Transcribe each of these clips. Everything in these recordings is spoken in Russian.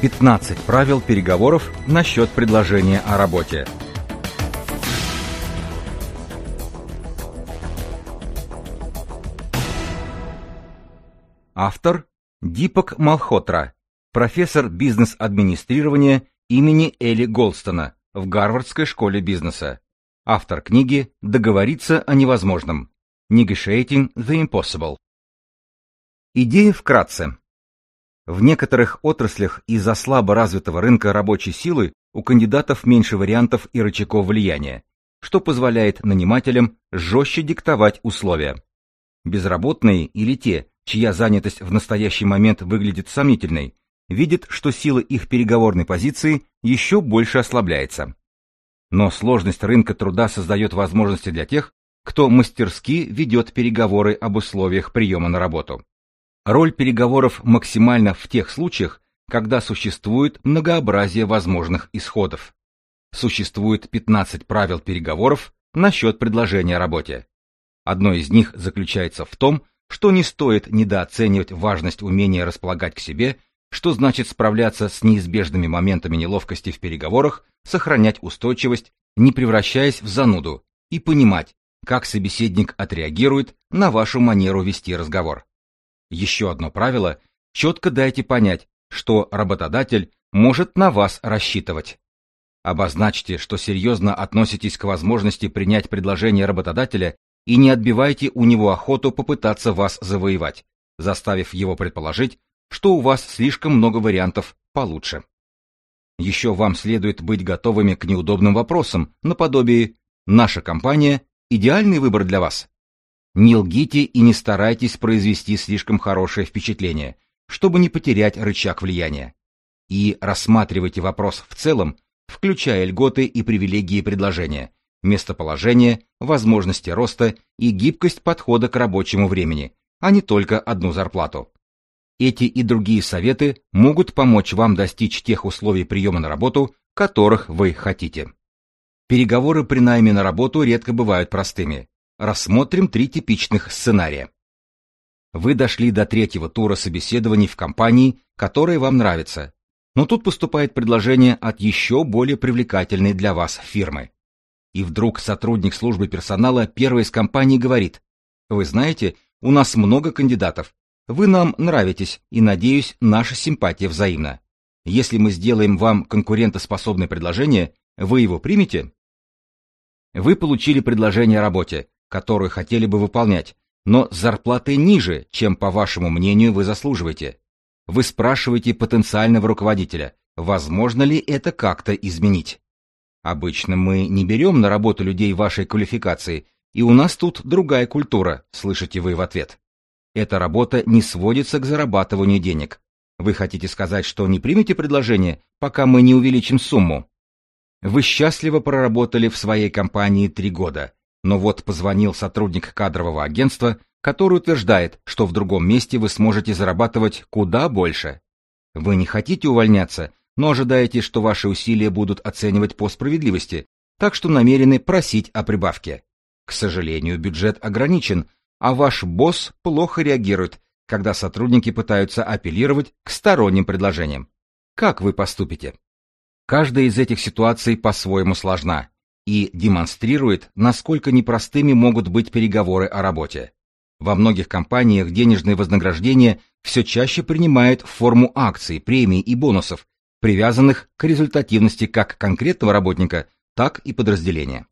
15 правил переговоров насчет предложения о работе. Автор Дипак Малхотра, профессор бизнес-администрирования имени Эли Голстона в Гарвардской школе бизнеса. Автор книги «Договориться о невозможном» Negotiating the Impossible. Идея вкратце. В некоторых отраслях из-за слабо развитого рынка рабочей силы у кандидатов меньше вариантов и рычагов влияния, что позволяет нанимателям жестче диктовать условия. Безработные или те, чья занятость в настоящий момент выглядит сомнительной, видят, что сила их переговорной позиции еще больше ослабляется. Но сложность рынка труда создает возможности для тех, кто мастерски ведет переговоры об условиях приема на работу. Роль переговоров максимальна в тех случаях, когда существует многообразие возможных исходов. Существует 15 правил переговоров насчет предложения о работе. Одно из них заключается в том, что не стоит недооценивать важность умения располагать к себе, что значит справляться с неизбежными моментами неловкости в переговорах, сохранять устойчивость, не превращаясь в зануду, и понимать, как собеседник отреагирует на вашу манеру вести разговор. Еще одно правило – четко дайте понять, что работодатель может на вас рассчитывать. Обозначьте, что серьезно относитесь к возможности принять предложение работодателя и не отбивайте у него охоту попытаться вас завоевать, заставив его предположить, что у вас слишком много вариантов получше. Еще вам следует быть готовыми к неудобным вопросам, наподобие «Наша компания – идеальный выбор для вас». Не лгите и не старайтесь произвести слишком хорошее впечатление, чтобы не потерять рычаг влияния. И рассматривайте вопрос в целом, включая льготы и привилегии предложения, местоположение, возможности роста и гибкость подхода к рабочему времени, а не только одну зарплату. Эти и другие советы могут помочь вам достичь тех условий приема на работу, которых вы хотите. Переговоры при найме на работу редко бывают простыми. Рассмотрим три типичных сценария. Вы дошли до третьего тура собеседований в компании, которая вам нравится, но тут поступает предложение от еще более привлекательной для вас фирмы. И вдруг сотрудник службы персонала первой из компаний говорит, «Вы знаете, у нас много кандидатов, вы нам нравитесь, и, надеюсь, наша симпатия взаимна. Если мы сделаем вам конкурентоспособное предложение, вы его примете? Вы получили предложение о работе, которую хотели бы выполнять, но с зарплатой ниже, чем, по вашему мнению, вы заслуживаете. Вы спрашиваете потенциального руководителя, возможно ли это как-то изменить. Обычно мы не берем на работу людей вашей квалификации, и у нас тут другая культура, слышите вы в ответ. Эта работа не сводится к зарабатыванию денег. Вы хотите сказать, что не примете предложение, пока мы не увеличим сумму? Вы счастливо проработали в своей компании три года, но вот позвонил сотрудник кадрового агентства, который утверждает, что в другом месте вы сможете зарабатывать куда больше. Вы не хотите увольняться, но ожидаете, что ваши усилия будут оценивать по справедливости, так что намерены просить о прибавке. К сожалению, бюджет ограничен, а ваш босс плохо реагирует, когда сотрудники пытаются апеллировать к сторонним предложениям. Как вы поступите? Каждая из этих ситуаций по-своему сложна и демонстрирует, насколько непростыми могут быть переговоры о работе. Во многих компаниях денежные вознаграждения все чаще принимают форму акций, премий и бонусов, привязанных к результативности как конкретного работника, так и подразделения.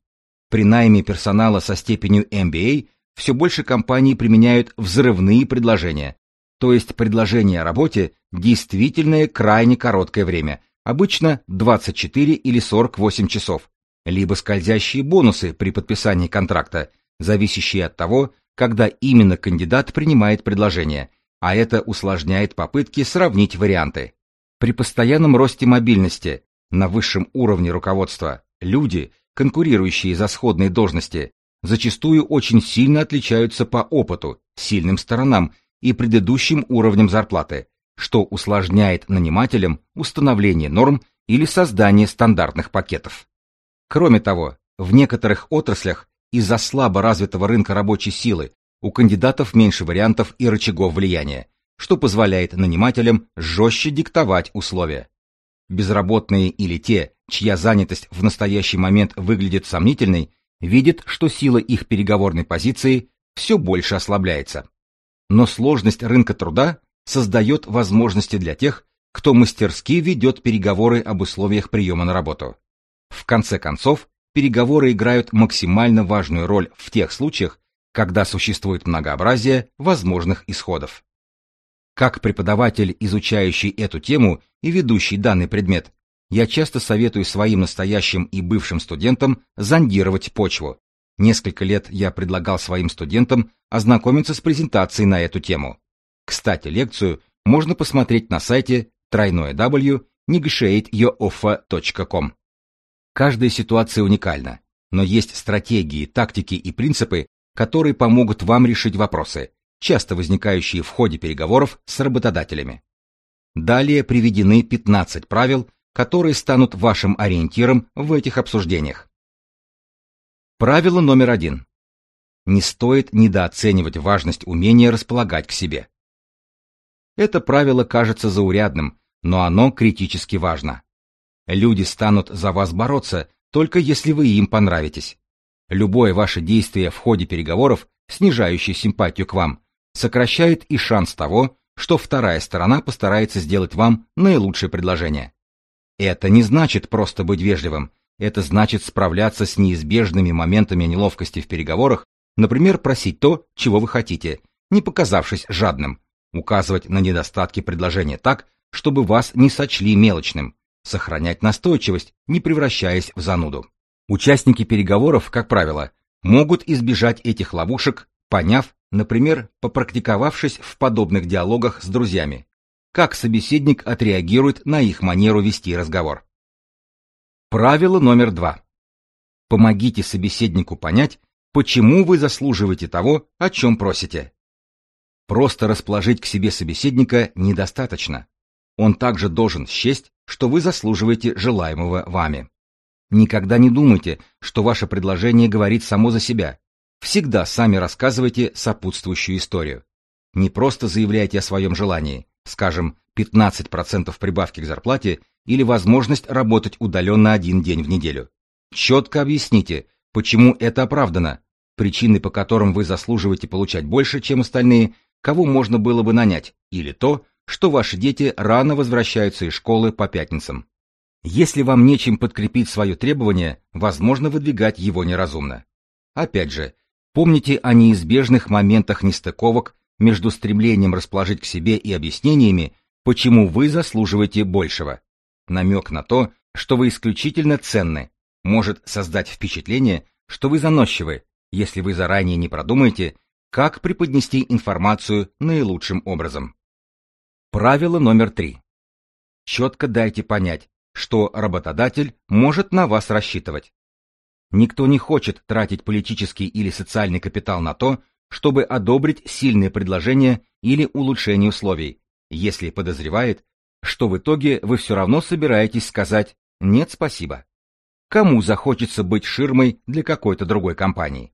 При найме персонала со степенью MBA все больше компаний применяют взрывные предложения, то есть предложение о работе действительное крайне короткое время, обычно 24 или 48 часов, либо скользящие бонусы при подписании контракта, зависящие от того, когда именно кандидат принимает предложение, а это усложняет попытки сравнить варианты. При постоянном росте мобильности на высшем уровне руководства люди, конкурирующие за сходные должности, зачастую очень сильно отличаются по опыту, сильным сторонам и предыдущим уровням зарплаты, что усложняет нанимателям установление норм или создание стандартных пакетов. Кроме того, в некоторых отраслях из-за слабо развитого рынка рабочей силы у кандидатов меньше вариантов и рычагов влияния, что позволяет нанимателям жестче диктовать условия. Безработные или те, чья занятость в настоящий момент выглядит сомнительной, видят, что сила их переговорной позиции все больше ослабляется. Но сложность рынка труда создает возможности для тех, кто мастерски ведет переговоры об условиях приема на работу. В конце концов, переговоры играют максимально важную роль в тех случаях, когда существует многообразие возможных исходов. Как преподаватель, изучающий эту тему и ведущий данный предмет, я часто советую своим настоящим и бывшим студентам зондировать почву. Несколько лет я предлагал своим студентам ознакомиться с презентацией на эту тему. Кстати, лекцию можно посмотреть на сайте www.negotiateyouroffer.com. Каждая ситуация уникальна, но есть стратегии, тактики и принципы, которые помогут вам решить вопросы, часто возникающие в ходе переговоров с работодателями. Далее приведены 15 правил, которые станут вашим ориентиром в этих обсуждениях. Правило номер один. Не стоит недооценивать важность умения располагать к себе. Это правило кажется заурядным, но оно критически важно. Люди станут за вас бороться, только если вы им понравитесь. Любое ваше действие в ходе переговоров, снижающее симпатию к вам, сокращает и шанс того, что вторая сторона постарается сделать вам наилучшее предложение. Это не значит просто быть вежливым, это значит справляться с неизбежными моментами неловкости в переговорах, например, просить то, чего вы хотите, не показавшись жадным, указывать на недостатки предложения так, чтобы вас не сочли мелочным, сохранять настойчивость, не превращаясь в зануду. Участники переговоров, как правило, могут избежать этих ловушек, поняв, например, попрактиковавшись в подобных диалогах с друзьями, как собеседник отреагирует на их манеру вести разговор. Правило номер два. Помогите собеседнику понять, почему вы заслуживаете того, о чем просите. Просто расположить к себе собеседника недостаточно. Он также должен счесть, что вы заслуживаете желаемого вами. Никогда не думайте, что ваше предложение говорит само за себя. Всегда сами рассказывайте сопутствующую историю. Не просто заявляйте о своем желании, скажем, 15% прибавки к зарплате или возможность работать удаленно один день в неделю. Четко объясните, почему это оправдано, причины, по которым вы заслуживаете получать больше, чем остальные, кого можно было бы нанять, или то, что ваши дети рано возвращаются из школы по пятницам. Если вам нечем подкрепить свое требование, возможно выдвигать его неразумно. Опять же, помните о неизбежных моментах нестыковок между стремлением расположить к себе и объяснениями, почему вы заслуживаете большего. Намек на то, что вы исключительно ценны, может создать впечатление, что вы заносчивы, если вы заранее не продумаете, как преподнести информацию наилучшим образом. Правило номер три. Четко дайте понять, что работодатель может на вас рассчитывать. Никто не хочет тратить политический или социальный капитал на то, чтобы одобрить сильное предложение или улучшение условий, если подозревает, что в итоге вы все равно собираетесь сказать «нет, спасибо». Кому захочется быть ширмой для какой-то другой компании?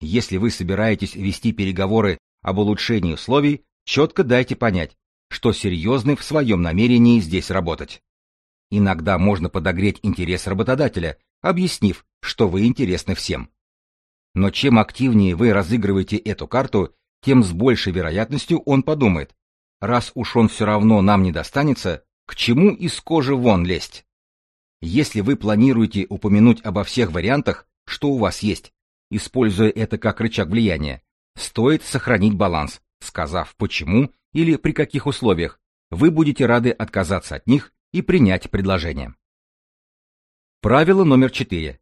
Если вы собираетесь вести переговоры об улучшении условий, четко дайте понять, что серьезны в своем намерении здесь работать. Иногда можно подогреть интерес работодателя, объяснив, что вы интересны всем. Но чем активнее вы разыгрываете эту карту, тем с большей вероятностью он подумает, раз уж он все равно нам не достанется, к чему из кожи вон лезть? Если вы планируете упомянуть обо всех вариантах, что у вас есть, используя это как рычаг влияния, стоит сохранить баланс, сказав почему или при каких условиях вы будете рады отказаться от них и принять предложение. Правило номер четыре.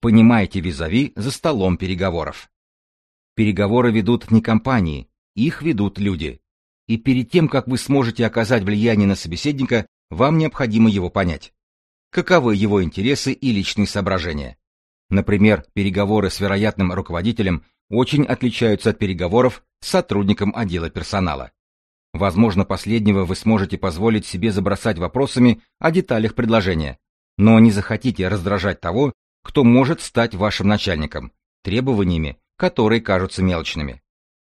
Понимайте визави за столом переговоров. Переговоры ведут не компании, их ведут люди. И перед тем, как вы сможете оказать влияние на собеседника, вам необходимо его понять. Каковы его интересы и личные соображения? Например, переговоры с вероятным руководителем очень отличаются от переговоров с сотрудником отдела персонала. Возможно, последнего вы сможете позволить себе забросать вопросами о деталях предложения, но не захотите раздражать того, кто может стать вашим начальником, требованиями, которые кажутся мелочными.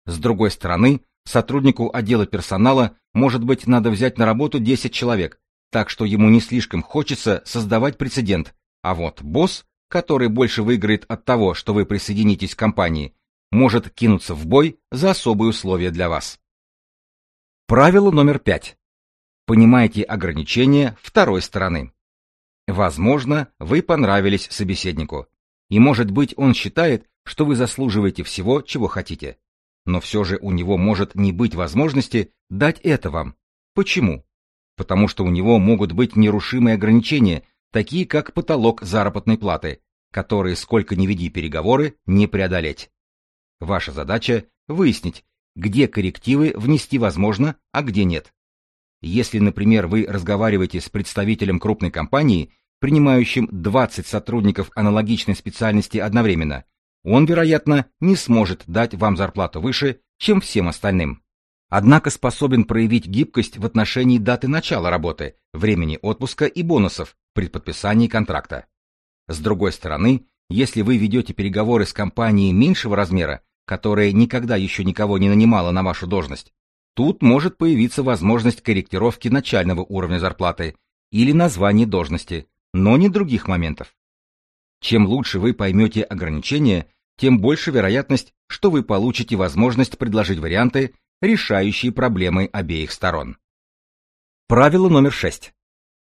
С другой стороны, сотруднику отдела персонала, может быть, надо взять на работу 10 человек, так что ему не слишком хочется создавать прецедент, а вот босс, который больше выиграет от того, что вы присоединитесь к компании, может кинуться в бой за особые условия для вас. Правило номер пять. Понимайте ограничения второй стороны. Возможно, вы понравились собеседнику, и может быть он считает, что вы заслуживаете всего, чего хотите. Но все же у него может не быть возможности дать это вам. Почему? Потому что у него могут быть нерушимые ограничения, такие как потолок заработной платы, которые, сколько ни веди переговоры, не преодолеть. Ваша задача – выяснить, где коррективы внести возможно, а где нет. Если, например, вы разговариваете с представителем крупной компании, принимающим 20 сотрудников аналогичной специальности одновременно, он, вероятно, не сможет дать вам зарплату выше, чем всем остальным. Однако способен проявить гибкость в отношении даты начала работы, времени отпуска и бонусов при подписании контракта. С другой стороны, если вы ведете переговоры с компанией меньшего размера, которая никогда еще никого не нанимала на вашу должность, тут может появиться возможность корректировки начального уровня зарплаты или названия должности, но не других моментов. Чем лучше вы поймете ограничения, тем больше вероятность, что вы получите возможность предложить варианты, решающие проблемы обеих сторон. Правило номер шесть.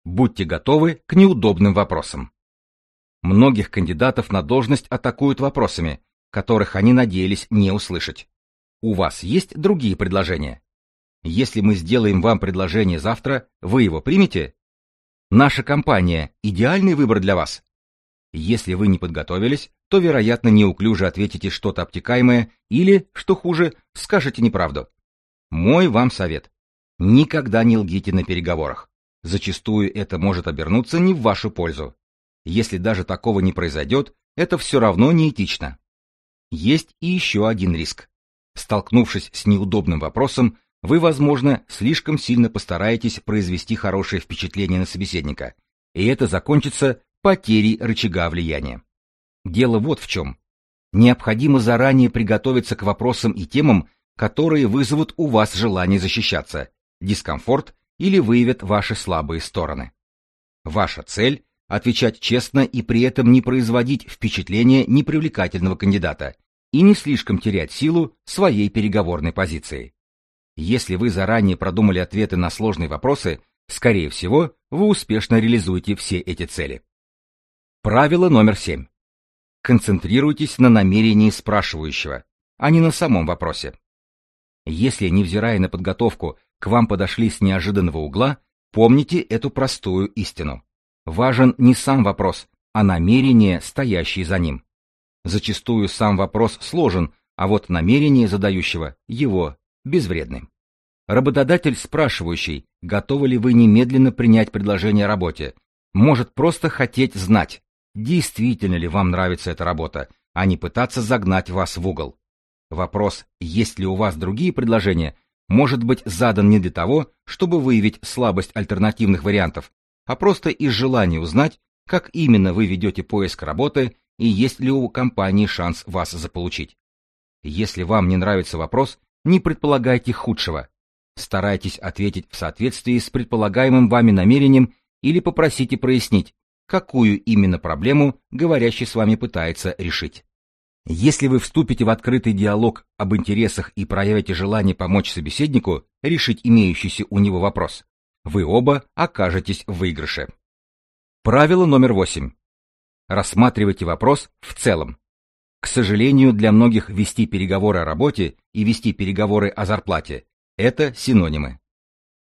Будьте готовы к неудобным вопросам. Многих кандидатов на должность атакуют вопросами, которых они надеялись не услышать. У вас есть другие предложения? Если мы сделаем вам предложение завтра, вы его примете? Наша компания – идеальный выбор для вас. Если вы не подготовились, то, вероятно, неуклюже ответите что-то обтекаемое или, что хуже, скажете неправду. Мой вам совет. Никогда не лгите на переговорах. Зачастую это может обернуться не в вашу пользу. Если даже такого не произойдет, это все равно неэтично. Есть и еще один риск. Столкнувшись с неудобным вопросом, вы, возможно, слишком сильно постараетесь произвести хорошее впечатление на собеседника, и это закончится потери рычага влияния. Дело вот в чем. Необходимо заранее приготовиться к вопросам и темам, которые вызовут у вас желание защищаться, дискомфорт или выявят ваши слабые стороны. Ваша цель – отвечать честно и при этом не производить впечатление непривлекательного кандидата и не слишком терять силу своей переговорной позиции. Если вы заранее продумали ответы на сложные вопросы, скорее всего, вы успешно реализуете все эти цели. Правило номер семь. Концентрируйтесь на намерении спрашивающего, а не на самом вопросе. Если, невзирая на подготовку, к вам подошли с неожиданного угла, помните эту простую истину. Важен не сам вопрос, а намерение, стоящее за ним. Зачастую сам вопрос сложен, а вот намерение задающего его безвредны. Работодатель, спрашивающий, готовы ли вы немедленно принять предложение о работе, может просто хотеть знать, действительно ли вам нравится эта работа, а не пытаться загнать вас в угол. Вопрос, есть ли у вас другие предложения, может быть задан не для того, чтобы выявить слабость альтернативных вариантов, а просто из желания узнать, как именно вы ведете поиск работы и есть ли у компании шанс вас заполучить. Если вам не нравится вопрос, не предполагайте худшего. Старайтесь ответить в соответствии с предполагаемым вами намерением или попросите прояснить, какую именно проблему говорящий с вами пытается решить. Если вы вступите в открытый диалог об интересах и проявите желание помочь собеседнику решить имеющийся у него вопрос, вы оба окажетесь в выигрыше. Правило номер восемь. Рассматривайте вопрос в целом. К сожалению, для многих вести переговоры о работе и вести переговоры о зарплате – это синонимы.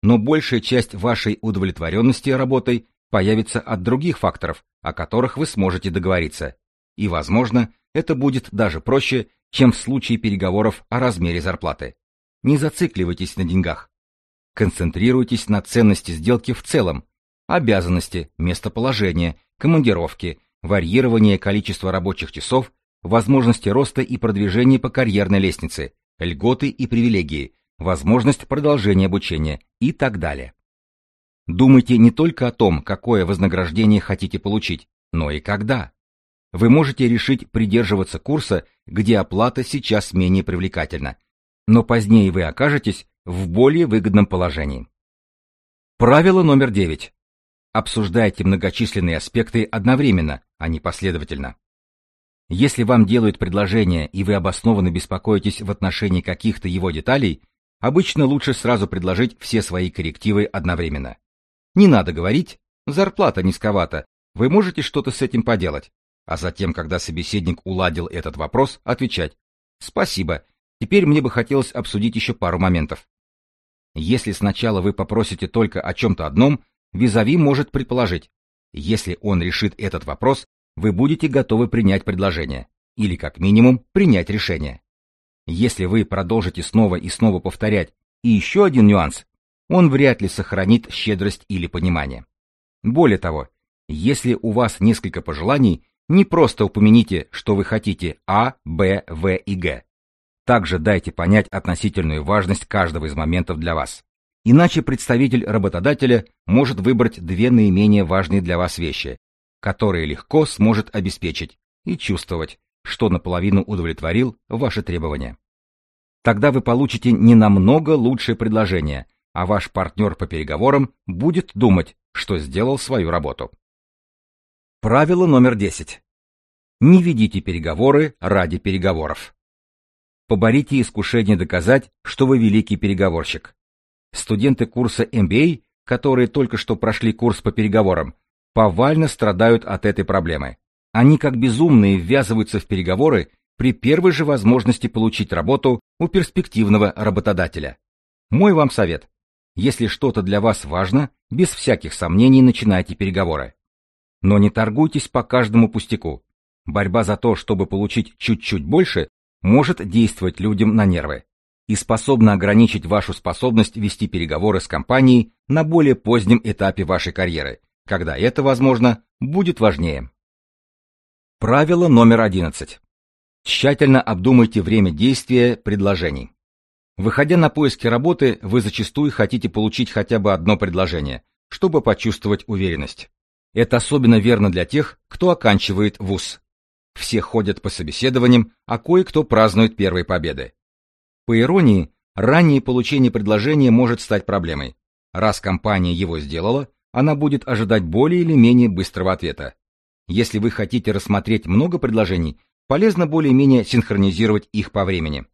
Но большая часть вашей удовлетворенности работой появится от других факторов, о которых вы сможете договориться. И, возможно, это будет даже проще, чем в случае переговоров о размере зарплаты. Не зацикливайтесь на деньгах. Концентрируйтесь на ценности сделки в целом. Обязанности, местоположение, командировки, варьирование количества рабочих часов, возможности роста и продвижения по карьерной лестнице, льготы и привилегии, возможность продолжения обучения и так далее. Думайте не только о том, какое вознаграждение хотите получить, но и когда. Вы можете решить придерживаться курса, где оплата сейчас менее привлекательна, но позднее вы окажетесь в более выгодном положении. Правило номер девять. Обсуждайте многочисленные аспекты одновременно, а не последовательно. Если вам делают предложение и вы обоснованно беспокоитесь в отношении каких-то его деталей, обычно лучше сразу предложить все свои коррективы одновременно. Не надо говорить «зарплата низковата, вы можете что-то с этим поделать», а затем, когда собеседник уладил этот вопрос, отвечать «спасибо, теперь мне бы хотелось обсудить еще пару моментов». Если сначала вы попросите только о чем-то одном, визави может предположить, если он решит этот вопрос, вы будете готовы принять предложение, или как минимум принять решение. Если вы продолжите снова и снова повторять, и еще один нюанс, он вряд ли сохранит щедрость или понимание. Более того, если у вас несколько пожеланий, не просто упомяните, что вы хотите А, Б, В и Г. Также дайте понять относительную важность каждого из моментов для вас. Иначе представитель работодателя может выбрать две наименее важные для вас вещи, которые легко сможет обеспечить и чувствовать, что наполовину удовлетворил ваши требования. Тогда вы получите не намного лучшее предложение, а ваш партнер по переговорам будет думать, что сделал свою работу. Правило номер 10. Не ведите переговоры ради переговоров. Поборите искушение доказать, что вы великий переговорщик. Студенты курса MBA, которые только что прошли курс по переговорам, повально страдают от этой проблемы. Они как безумные ввязываются в переговоры при первой же возможности получить работу у перспективного работодателя. Мой вам совет. Если что-то для вас важно, без всяких сомнений начинайте переговоры. Но не торгуйтесь по каждому пустяку. Борьба за то, чтобы получить чуть-чуть больше, может действовать людям на нервы и способна ограничить вашу способность вести переговоры с компанией на более позднем этапе вашей карьеры, когда это, возможно, будет важнее. Правило номер 11. Тщательно обдумайте время действия предложений. Выходя на поиски работы, вы зачастую хотите получить хотя бы одно предложение, чтобы почувствовать уверенность. Это особенно верно для тех, кто оканчивает вуз. Все ходят по собеседованиям, а кое-кто празднует первые победы. По иронии, раннее получение предложения может стать проблемой. Раз компания его сделала, она будет ожидать более или менее быстрого ответа. Если вы хотите рассмотреть много предложений, полезно более-менее синхронизировать их по времени.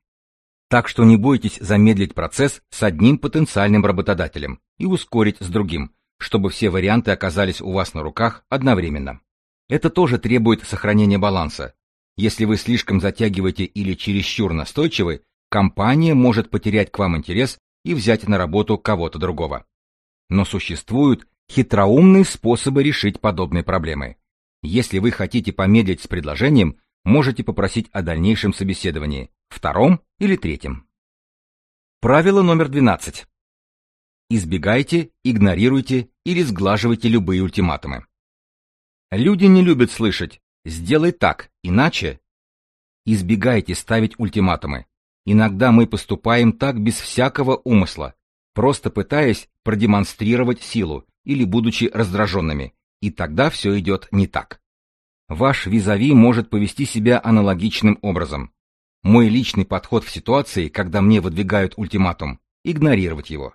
Так что не бойтесь замедлить процесс с одним потенциальным работодателем и ускорить с другим, чтобы все варианты оказались у вас на руках одновременно. Это тоже требует сохранения баланса. Если вы слишком затягиваете или чересчур настойчивы, компания может потерять к вам интерес и взять на работу кого-то другого. Но существуют хитроумные способы решить подобные проблемы. Если вы хотите помедлить с предложением, можете попросить о дальнейшем собеседовании, втором или третьем. Правило номер 12. Избегайте, игнорируйте или сглаживайте любые ультиматумы. Люди не любят слышать «сделай так, иначе». Избегайте ставить ультиматумы. Иногда мы поступаем так без всякого умысла, просто пытаясь продемонстрировать силу или будучи раздраженными, и тогда все идет не так. Ваш визави может повести себя аналогичным образом. Мой личный подход в ситуации, когда мне выдвигают ультиматум, игнорировать его.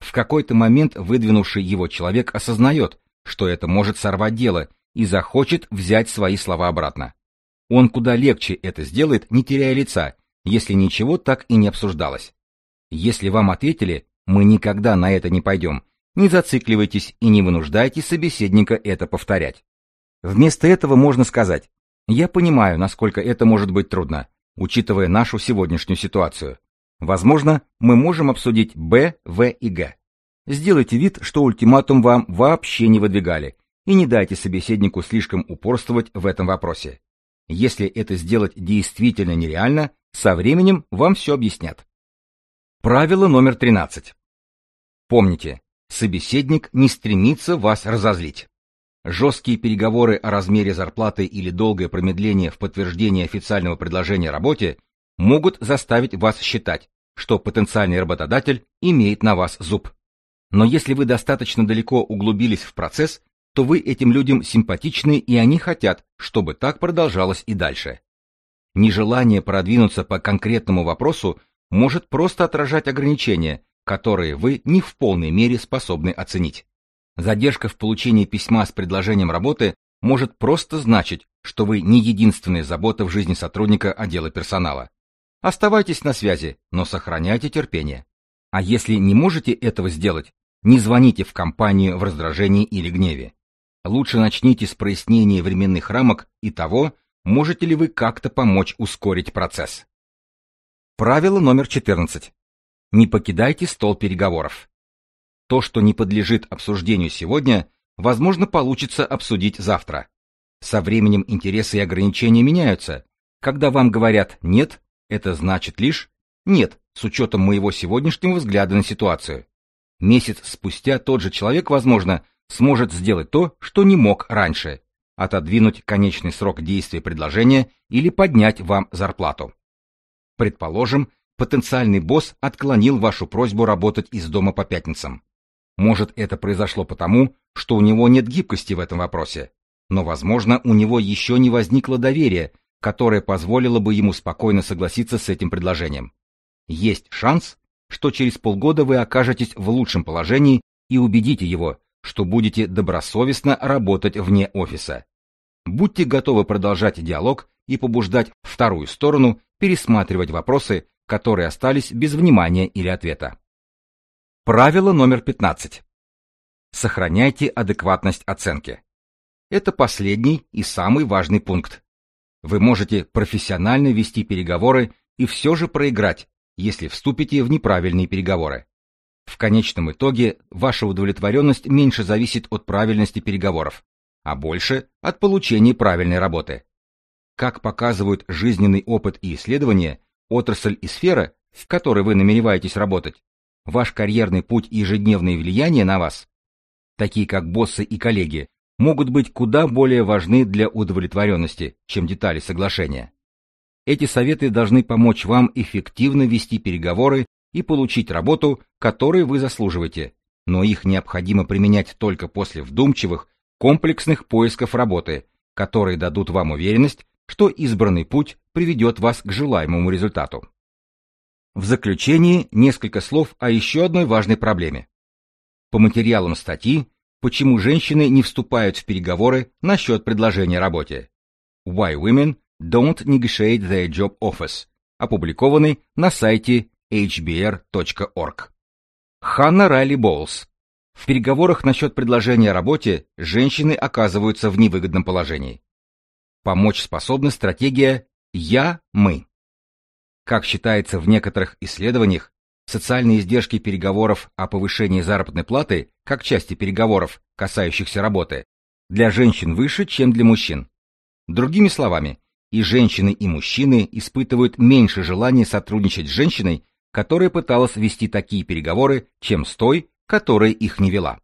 В какой-то момент выдвинувший его человек осознает, что это может сорвать дело и захочет взять свои слова обратно. Он куда легче это сделает, не теряя лица, если ничего так и не обсуждалось. Если вам ответили «мы никогда на это не пойдем», не зацикливайтесь и не вынуждайте собеседника это повторять. Вместо этого можно сказать «я понимаю, насколько это может быть трудно, учитывая нашу сегодняшнюю ситуацию. Возможно, мы можем обсудить Б, В и Г. Сделайте вид, что ультиматум вам вообще не выдвигали, и не дайте собеседнику слишком упорствовать в этом вопросе. Если это сделать действительно нереально, со временем вам все объяснят. Правило номер 13. Помните, собеседник не стремится вас разозлить. Жесткие переговоры о размере зарплаты или долгое промедление в подтверждении официального предложения о работе могут заставить вас считать, что потенциальный работодатель имеет на вас зуб. Но если вы достаточно далеко углубились в процесс, то вы этим людям симпатичны, и они хотят, чтобы так продолжалось и дальше. Нежелание продвинуться по конкретному вопросу может просто отражать ограничения, которые вы не в полной мере способны оценить. Задержка в получении письма с предложением работы может просто значить, что вы не единственная забота в жизни сотрудника отдела персонала. Оставайтесь на связи, но сохраняйте терпение. А если не можете этого сделать, не звоните в компанию в раздражении или гневе. Лучше начните с прояснения временных рамок и того, можете ли вы как-то помочь ускорить процесс. Правило номер 14. Не покидайте стол переговоров. То, что не подлежит обсуждению сегодня, возможно, получится обсудить завтра. Со временем интересы и ограничения меняются. Когда вам говорят «нет», это значит лишь «нет» с учетом моего сегодняшнего взгляда на ситуацию. Месяц спустя тот же человек, возможно, сможет сделать то, что не мог раньше, отодвинуть конечный срок действия предложения или поднять вам зарплату. Предположим, потенциальный босс отклонил вашу просьбу работать из дома по пятницам. Может, это произошло потому, что у него нет гибкости в этом вопросе, но, возможно, у него еще не возникло доверия, которое позволило бы ему спокойно согласиться с этим предложением. Есть шанс, что через полгода вы окажетесь в лучшем положении и убедите его, что будете добросовестно работать вне офиса. Будьте готовы продолжать диалог и побуждать вторую сторону пересматривать вопросы, которые остались без внимания или ответа. Правило номер 15. Сохраняйте адекватность оценки. Это последний и самый важный пункт. Вы можете профессионально вести переговоры и все же проиграть, если вступите в неправильные переговоры. В конечном итоге ваша удовлетворенность меньше зависит от правильности переговоров, а больше от получения правильной работы. Как показывают жизненный опыт и исследования, отрасль и сфера, в которой вы намереваетесь работать, ваш карьерный путь и ежедневное влияние на вас, такие как боссы и коллеги, могут быть куда более важны для удовлетворенности, чем детали соглашения. Эти советы должны помочь вам эффективно вести переговоры и получить работу, которую вы заслуживаете, но их необходимо применять только после вдумчивых, комплексных поисков работы, которые дадут вам уверенность, что избранный путь приведет вас к желаемому результату. В заключение несколько слов о еще одной важной проблеме. По материалам статьи «Почему женщины не вступают в переговоры насчет предложения работе» Why Women Don't Negotiate Their Job Offers, опубликованный на сайте hbr.org. Ханна Райли Боулс. В переговорах насчет предложения о работе женщины оказываются в невыгодном положении. Помочь способна стратегия «Я-мы». Как считается в некоторых исследованиях, социальные издержки переговоров о повышении заработной платы, как части переговоров, касающихся работы, для женщин выше, чем для мужчин. Другими словами, и женщины, и мужчины испытывают меньше желания сотрудничать с женщиной, которая пыталась вести такие переговоры, чем с той, которая их не вела.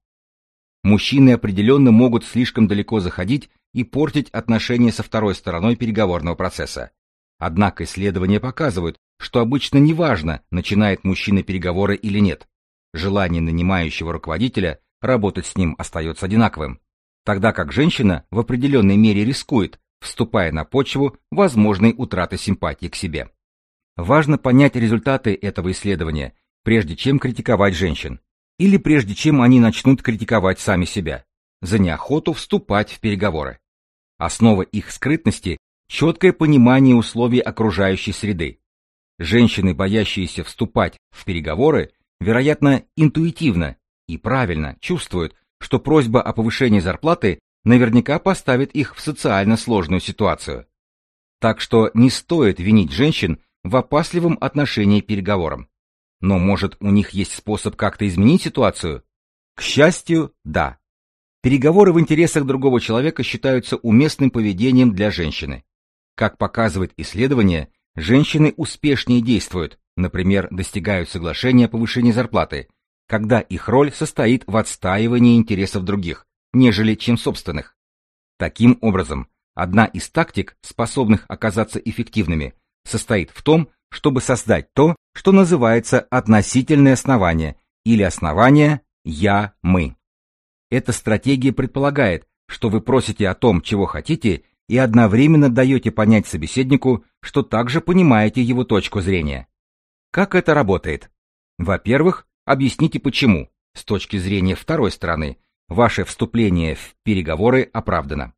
Мужчины определенно могут слишком далеко заходить и портить отношения со второй стороной переговорного процесса. Однако исследования показывают, что обычно неважно, начинает мужчина переговоры или нет. Желание нанимающего руководителя работать с ним остается одинаковым, тогда как женщина в определенной мере рискует, вступая на почву возможной утраты симпатии к себе. Важно понять результаты этого исследования, прежде чем критиковать женщин, или прежде чем они начнут критиковать сами себя, за неохоту вступать в переговоры. Основа их скрытности четкое понимание условий окружающей среды. Женщины, боящиеся вступать в переговоры, вероятно, интуитивно и правильно чувствуют, что просьба о повышении зарплаты наверняка поставит их в социально сложную ситуацию. Так что не стоит винить женщин в опасливом отношении к переговорам. Но может у них есть способ как-то изменить ситуацию? К счастью, да. Переговоры в интересах другого человека считаются уместным поведением для женщины. Как показывает исследование, женщины успешнее действуют, например, достигают соглашения о повышении зарплаты, когда их роль состоит в отстаивании интересов других, нежели чем собственных. Таким образом, одна из тактик, способных оказаться эффективными, состоит в том, чтобы создать то, что называется относительное основание или основание «я-мы». Эта стратегия предполагает, что вы просите о том, чего хотите, и одновременно даете понять собеседнику, что также понимаете его точку зрения. Как это работает? Во-первых, объясните почему, с точки зрения второй стороны, ваше вступление в переговоры оправдано.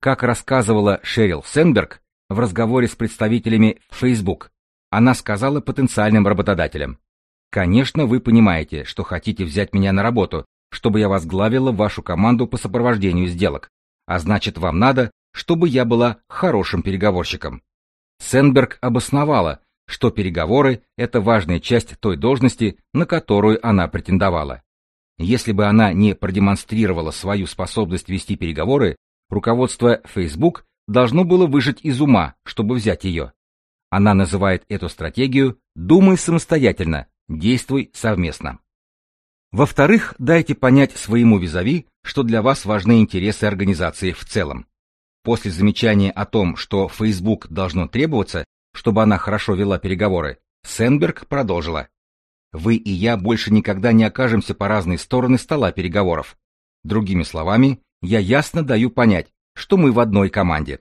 Как рассказывала Шерил Сенберг в разговоре с представителями Facebook, она сказала потенциальным работодателям, «Конечно, вы понимаете, что хотите взять меня на работу, чтобы я возглавила вашу команду по сопровождению сделок, а значит, вам надо, чтобы я была хорошим переговорщиком». Сенберг обосновала, что переговоры – это важная часть той должности, на которую она претендовала. Если бы она не продемонстрировала свою способность вести переговоры, руководство Facebook должно было выжить из ума, чтобы взять ее. Она называет эту стратегию «думай самостоятельно, действуй совместно». Во-вторых, дайте понять своему визави, что для вас важны интересы организации в целом. После замечания о том, что Facebook должно требоваться, чтобы она хорошо вела переговоры, Сенберг продолжила. Вы и я больше никогда не окажемся по разные стороны стола переговоров. Другими словами, я ясно даю понять, что мы в одной команде.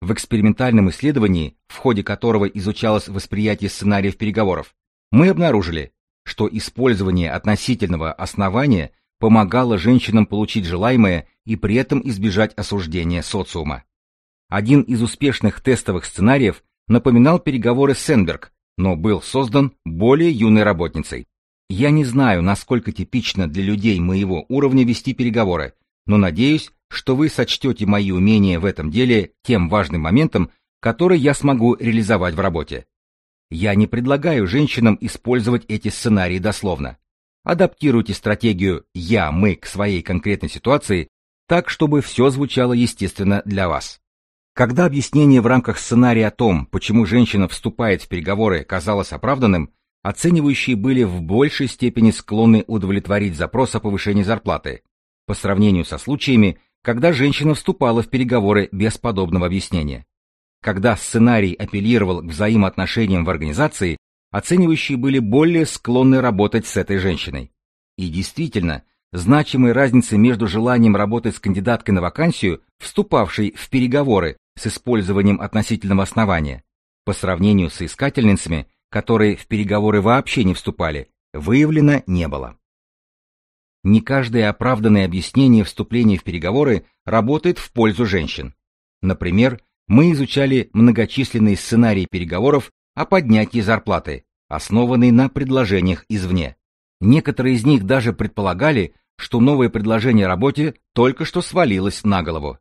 В экспериментальном исследовании, в ходе которого изучалось восприятие сценариев переговоров, мы обнаружили, что использование относительного основания помогало женщинам получить желаемое и при этом избежать осуждения социума. Один из успешных тестовых сценариев напоминал переговоры Сенберг, но был создан более юной работницей. Я не знаю, насколько типично для людей моего уровня вести переговоры, но надеюсь, что вы сочтете мои умения в этом деле тем важным моментом, который я смогу реализовать в работе. Я не предлагаю женщинам использовать эти сценарии дословно. Адаптируйте стратегию «я-мы» к своей конкретной ситуации так, чтобы все звучало естественно для вас. Когда объяснение в рамках сценария о том, почему женщина вступает в переговоры, казалось оправданным, оценивающие были в большей степени склонны удовлетворить запрос о повышении зарплаты, по сравнению со случаями, когда женщина вступала в переговоры без подобного объяснения. Когда сценарий апеллировал к взаимоотношениям в организации, оценивающие были более склонны работать с этой женщиной. И действительно, значимой разницы между желанием работать с кандидаткой на вакансию, вступавшей в переговоры, с использованием относительного основания, по сравнению с искательницами, которые в переговоры вообще не вступали, выявлено не было. Не каждое оправданное объяснение вступления в переговоры работает в пользу женщин. Например, мы изучали многочисленные сценарии переговоров о поднятии зарплаты, основанные на предложениях извне. Некоторые из них даже предполагали, что новое предложение о работе только что свалилось на голову.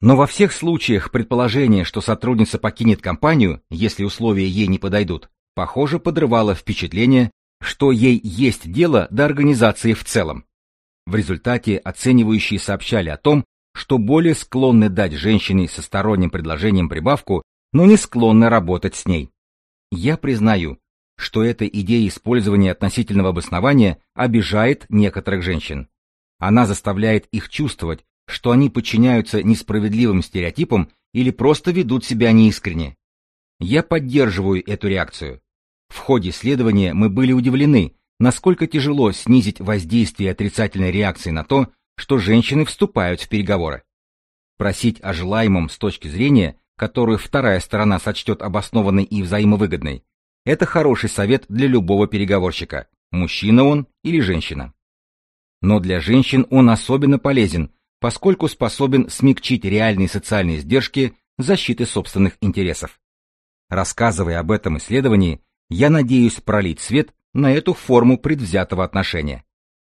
Но во всех случаях предположение, что сотрудница покинет компанию, если условия ей не подойдут, похоже, подрывало впечатление, что ей есть дело до организации в целом. В результате оценивающие сообщали о том, что более склонны дать женщине со сторонним предложением прибавку, но не склонны работать с ней. Я признаю, что эта идея использования относительного обоснования обижает некоторых женщин. Она заставляет их чувствовать, что они подчиняются несправедливым стереотипам или просто ведут себя неискренне. Я поддерживаю эту реакцию. В ходе исследования мы были удивлены, насколько тяжело снизить воздействие отрицательной реакции на то, что женщины вступают в переговоры. Просить о желаемом с точки зрения, которую вторая сторона сочтет обоснованной и взаимовыгодной, это хороший совет для любого переговорщика, мужчина он или женщина. Но для женщин он особенно полезен, поскольку способен смягчить реальные социальные издержки защиты собственных интересов. Рассказывая об этом исследовании, я надеюсь пролить свет на эту форму предвзятого отношения.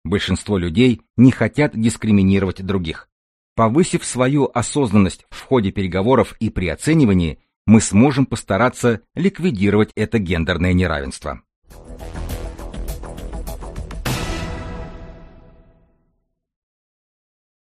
Большинство людей не хотят дискриминировать других. Повысив свою осознанность в ходе переговоров и при оценивании, мы сможем постараться ликвидировать это гендерное неравенство.